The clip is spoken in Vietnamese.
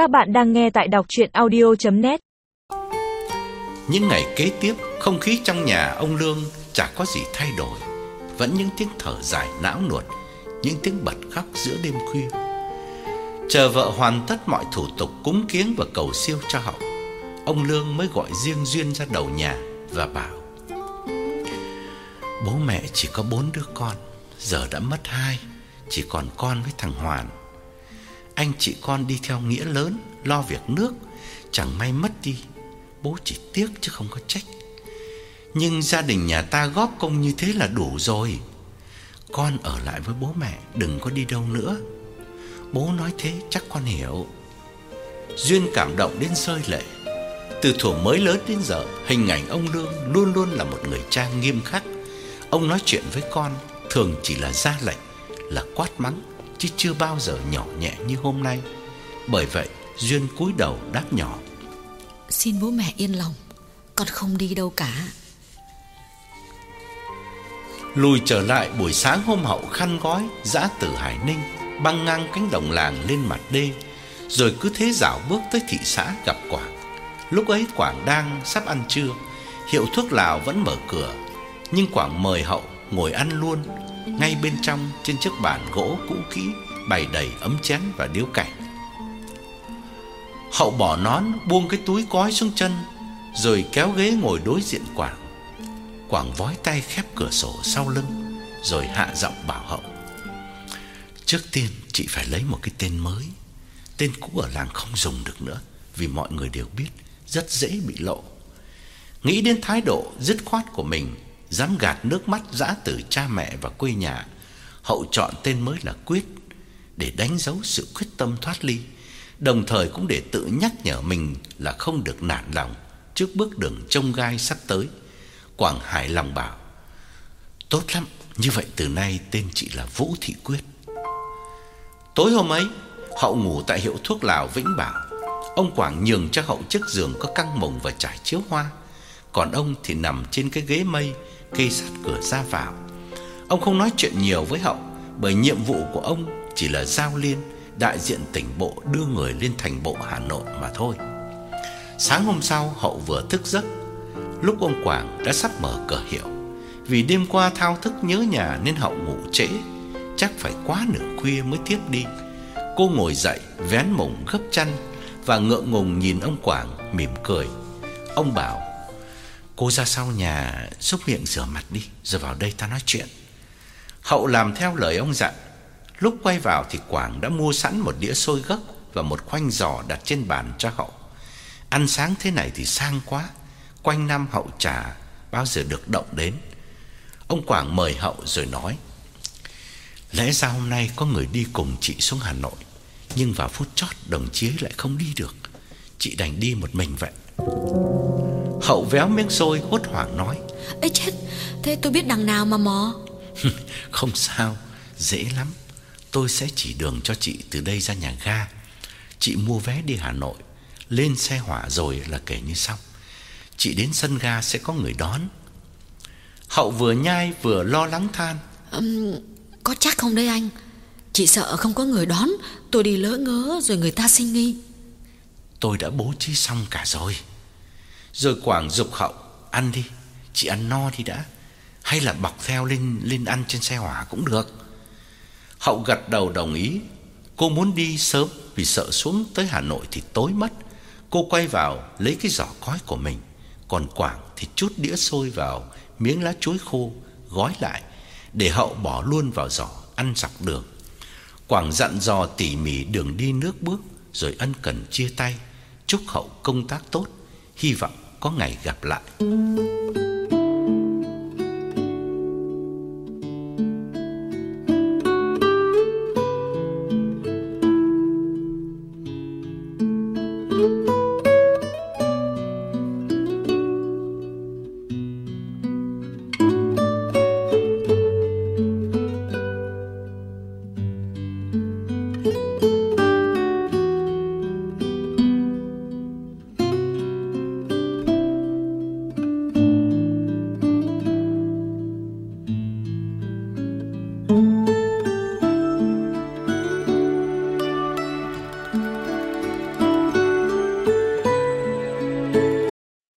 Các bạn đang nghe tại đọc chuyện audio.net Những ngày kế tiếp, không khí trong nhà ông Lương chả có gì thay đổi. Vẫn những tiếng thở dài não nuột, những tiếng bật khóc giữa đêm khuya. Chờ vợ hoàn tất mọi thủ tục cúng kiến và cầu siêu cho họ, ông Lương mới gọi riêng Duyên ra đầu nhà và bảo Bố mẹ chỉ có bốn đứa con, giờ đã mất hai, chỉ còn con với thằng Hoàn. Anh chị con đi theo nghĩa lớn, lo việc nước, chẳng may mất đi. Bố chỉ tiếc chứ không có trách. Nhưng gia đình nhà ta góp công như thế là đủ rồi. Con ở lại với bố mẹ, đừng có đi đâu nữa. Bố nói thế chắc con hiểu. Duyên cảm động đến rơi lệ. Từ thuở mới lớn đến giờ, hình ảnh ông Lương luôn luôn là một người cha nghiêm khắc. Ông nói chuyện với con thường chỉ là ra lệnh, là quát mắng chứ chưa bao giờ nhỏ nhẹ như hôm nay. Bởi vậy, Duyên cúi đầu đáp nhỏ. Xin bố mẹ yên lòng, con không đi đâu cả. Lùi trở lại buổi sáng hôm hậu khăn gói dã từ Hải Ninh, băng ngang cánh đồng làng lên mặt đê, rồi cứ thế dạo bước tới thị xã gặp Quảng. Lúc ấy Quảng đang sắp ăn trưa, hiệu thuốc lào vẫn mở cửa, nhưng Quảng mời hậu ngồi ăn luôn ngay bên trong trên chiếc bàn gỗ cũ kỹ bày đầy ấm chén và điếu cảnh. Hậu bỏ nón, buông cái túi cói xuống chân, rồi kéo ghế ngồi đối diện Quảng. Quảng vói tay khép cửa sổ sau lưng, rồi hạ giọng bảo Hậu: "Trước tiên chị phải lấy một cái tên mới. Tên cũ ở làng không dùng được nữa, vì mọi người đều biết rất dễ bị lộ." Nghĩ đến thái độ dứt khoát của mình, dám gạt nước mắt dã từ cha mẹ và quê nhà, Hậu chọn tên mới là Quyết để đánh dấu sự quyết tâm thoát ly, đồng thời cũng để tự nhắc nhở mình là không được nản lòng trước bước đường trông gai sắp tới. Quảng Hải lòng bảo: "Tốt lắm, như vậy từ nay tên chị là Vũ Thị Quyết." Tối hôm ấy, Hậu ngủ tại hiệu thuốc Lào Vĩnh Bảo. Ông Quảng nhường cho Hậu chiếc giường có căng mồng và trải chiếu hoa, còn ông thì nằm trên cái ghế mây kê sát cửa ra vào. Ông không nói chuyện nhiều với Hậu bởi nhiệm vụ của ông chỉ là giao liên đại diện tỉnh bộ đưa người lên thành bộ Hà Nội mà thôi. Sáng hôm sau Hậu vừa thức giấc, lúc ông Quảng đã sắp mở cửa hiệu. Vì đêm qua thao thức nhớ nhà nên Hậu ngủ trễ, chắc phải quá nửa khuya mới tiếp đi. Cô ngồi dậy, vén mùng gấp chăn và ngượng ngùng nhìn ông Quảng mỉm cười. Ông bảo: "Cô ra sau nhà xúc miệng rửa mặt đi, rồi vào đây ta nói chuyện." Hậu làm theo lời ông dặn. Lúc quay vào thì Quảng đã mua sẵn một đĩa xôi gấc và một khoanh giò đặt trên bàn cho Hậu. Ăn sáng thế này thì sang quá, quanh năm Hậu trà bao giờ được động đến. Ông Quảng mời Hậu rồi nói: "Lẽ ra hôm nay có người đi cùng chị xuống Hà Nội, nhưng vào phút chót đồng chí lại không đi được. Chị đành đi một mình vậy." Hậu véo miếng xôi hốt hoảng nói: Ê chết, thế tôi biết đằng nào mà mò. Không sao, dễ lắm. Tôi sẽ chỉ đường cho chị từ đây ra nhà ga. Chị mua vé đi Hà Nội, lên xe hỏa rồi là kể như xong. Chị đến sân ga sẽ có người đón. Hậu vừa nhai vừa lo lắng than. Ừm, có chắc không đấy anh? Chị sợ không có người đón, tôi đi lỡ ngớ rồi người ta sinh nghi. Tôi đã bố trí xong cả rồi. Rồi Quảng dục Hậu ăn đi, chị ăn no thì đã, hay là bọc theo lên lên ăn trên xe hỏa cũng được. Hậu gật đầu đồng ý. Cô muốn đi sớm vì sợ xuống tới Hà Nội thì tối mất. Cô quay vào lấy cái giỏ cói của mình, còn Quảng thì chút đĩa xôi vào miếng lá chuối khô gói lại để Hậu bỏ luôn vào giỏ ăn dọc đường. Quảng dặn dò tỉ mỉ đường đi nước bước rồi ân cần chia tay, chúc Hậu công tác tốt, hy vọng có ngày gặp lại.